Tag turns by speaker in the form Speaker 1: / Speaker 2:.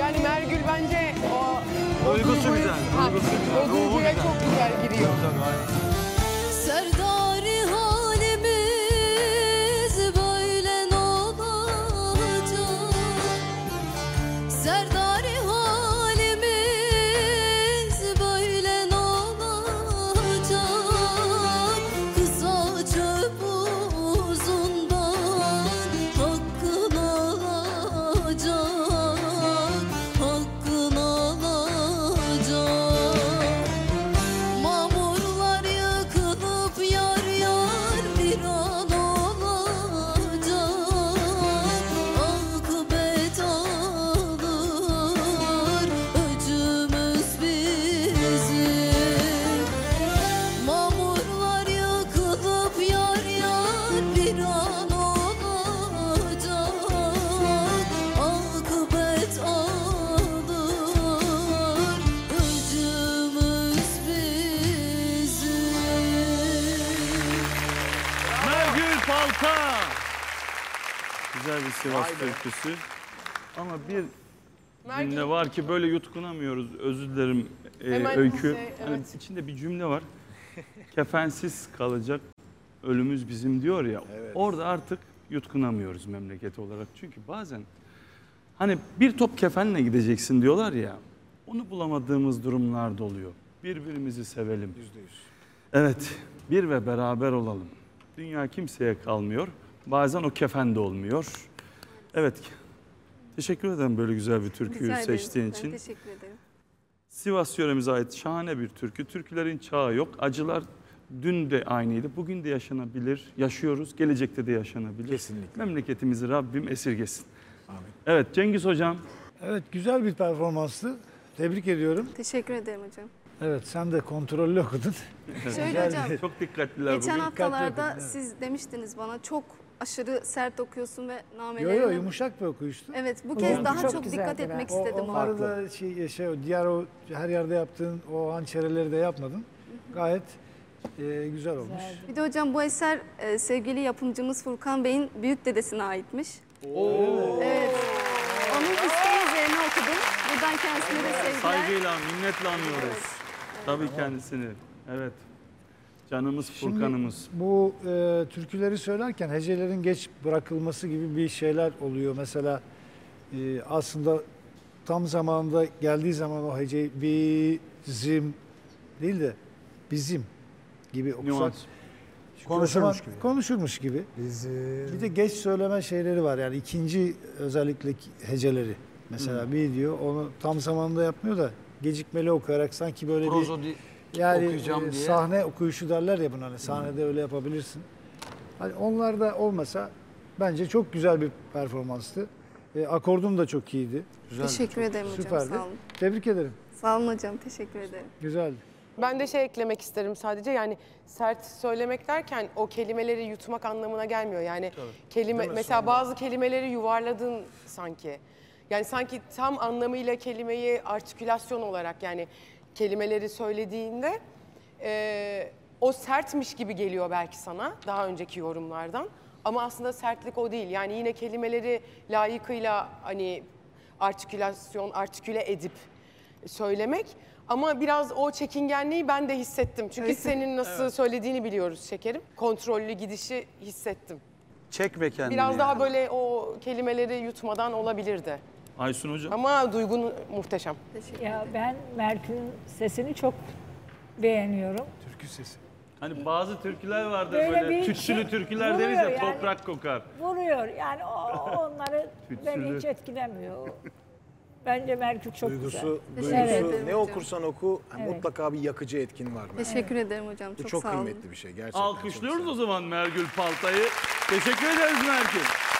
Speaker 1: Yani
Speaker 2: Mergül
Speaker 1: bence
Speaker 2: o...
Speaker 1: Duygusu güzel.
Speaker 2: Duygusu.
Speaker 1: O
Speaker 2: duyguya çok güzel giriyor.
Speaker 1: Tabii, aynen.
Speaker 3: Palta. Güzel bir Sivas türküsü. Ama bir
Speaker 2: Mergül-
Speaker 3: cümle var ki böyle yutkunamıyoruz. Özür dilerim e,
Speaker 2: Hemen
Speaker 3: öykü.
Speaker 2: şey,
Speaker 3: Hani
Speaker 2: evet.
Speaker 3: içinde bir cümle var. Kefensiz kalacak ölümüz bizim diyor ya. Orada artık yutkunamıyoruz memleket olarak. Çünkü bazen hani bir top kefenle gideceksin diyorlar ya. Onu bulamadığımız durumlar da oluyor. Birbirimizi sevelim. Evet, bir ve beraber olalım. Dünya kimseye kalmıyor. Bazen o kefen de olmuyor. Evet, teşekkür ederim böyle güzel bir türküyü
Speaker 4: Rica ederim.
Speaker 3: seçtiğin
Speaker 4: Ben
Speaker 3: için.
Speaker 4: teşekkür ederim.
Speaker 3: Sivas yöremize ait şahane bir türkü. Türkülerin çağı yok. Acılar dün de aynıydı. Bugün de yaşanabilir. Yaşıyoruz. Gelecekte de yaşanabilir.
Speaker 5: Kesinlikle.
Speaker 3: Memleketimizi Rabbim esirgesin. Evet Cengiz Hocam.
Speaker 5: Evet güzel bir performanstı. Tebrik ediyorum.
Speaker 4: Teşekkür ederim hocam.
Speaker 5: Evet sen de kontrollü okudun.
Speaker 4: Şöyle hocam,
Speaker 3: Çok dikkatliler
Speaker 4: geçen
Speaker 3: bugün.
Speaker 4: haftalarda
Speaker 5: Dikkatli okudun, evet.
Speaker 4: siz demiştiniz bana çok aşırı sert okuyorsun ve
Speaker 5: Yo
Speaker 4: namelerini...
Speaker 5: yo yumuşak bir okuyuştu.
Speaker 4: Evet bu
Speaker 5: O
Speaker 4: kez
Speaker 5: zaman
Speaker 4: daha
Speaker 6: çok
Speaker 4: çok dikkat
Speaker 6: ben.
Speaker 4: etmek
Speaker 5: O,
Speaker 4: istedim.
Speaker 5: onları da şey, şey o diğer o her yerde yaptığın o hançereleri de yapmadın. Gayet e, güzel olmuş.
Speaker 4: Bir de hocam bu eser e, sevgili yapımcımız Furkan Bey'in büyük dedesine aitmiş. Evet. Onun isteği üzerine okudum. Buradan kendisine de sevgiler.
Speaker 3: Saygıyla, minnetle anlıyoruz. Tabii kendisini. Evet. Canımız
Speaker 5: Şimdi
Speaker 3: Furkan'ımız.
Speaker 5: bu e, türküleri söylerken hecelerin geç bırakılması gibi bir şeyler oluyor. Mesela e, aslında tam zamanında geldiği zaman o heceyi bizim değil de bizim gibi okusak. O zaman Konuşurmuş gibi. Bir de geç söyleme şeyleri var yani ikinci özellikle heceleri. Mesela bir diyor onu tam zamanında yapmıyor da gecikmeli okuyarak sanki böyle bir
Speaker 1: Prozodi
Speaker 5: yani
Speaker 1: okuyacağım
Speaker 5: e,
Speaker 1: diye.
Speaker 5: sahne okuyuşu derler ya buna hani sahnede öyle yapabilirsin. Hani onlar da olmasa bence çok güzel bir performanstı. E, akordum da çok iyiydi.
Speaker 4: Teşekkür ederim hocam.
Speaker 5: Süperdi.
Speaker 4: Sağ olun.
Speaker 5: Tebrik ederim.
Speaker 4: Sağ olun hocam. Teşekkür ederim.
Speaker 5: Güzeldi.
Speaker 2: Ben de şey eklemek isterim sadece yani sert söylemek derken o kelimeleri yutmak anlamına gelmiyor. Yani kelime mesela bazı kelimeleri yuvarladın sanki. Yani sanki tam anlamıyla kelimeyi artikülasyon olarak yani kelimeleri söylediğinde e, o sertmiş gibi geliyor belki sana daha önceki yorumlardan. Ama aslında sertlik o değil. Yani yine kelimeleri layıkıyla hani artikülasyon, artiküle edip söylemek. Ama biraz o çekingenliği ben de hissettim. Çünkü senin nasıl söylediğini biliyoruz şekerim. Kontrollü gidişi hissettim.
Speaker 1: çekme kendini.
Speaker 2: Biraz daha
Speaker 1: yani.
Speaker 2: böyle o kelimeleri yutmadan olabilirdi.
Speaker 3: Aysun Hocam.
Speaker 2: Ama duygun muhteşem.
Speaker 4: Teşekkür
Speaker 6: Ya ben Merkür'ün sesini çok beğeniyorum.
Speaker 5: Türkü sesi.
Speaker 3: Hani bazı türküler vardır
Speaker 6: Böyle
Speaker 3: böyle,
Speaker 6: bir
Speaker 3: tütsülü
Speaker 6: şey
Speaker 3: türküler deriz ya
Speaker 6: yani.
Speaker 3: toprak kokar.
Speaker 6: Vuruyor yani o, onları beni hiç etkilemiyor. Bence Merkür çok
Speaker 7: Duygusu,
Speaker 6: güzel.
Speaker 7: duygusu
Speaker 4: ederim
Speaker 7: ne
Speaker 4: hocam.
Speaker 7: okursan oku
Speaker 6: Evet.
Speaker 7: mutlaka bir yakıcı etkin var. bence.
Speaker 4: Teşekkür ederim hocam. Çok,
Speaker 7: çok
Speaker 4: sağ olun.
Speaker 7: kıymetli bir şey gerçekten.
Speaker 3: Alkışlıyoruz o zaman Mergül Palta'yı. Teşekkür ederiz Mergül.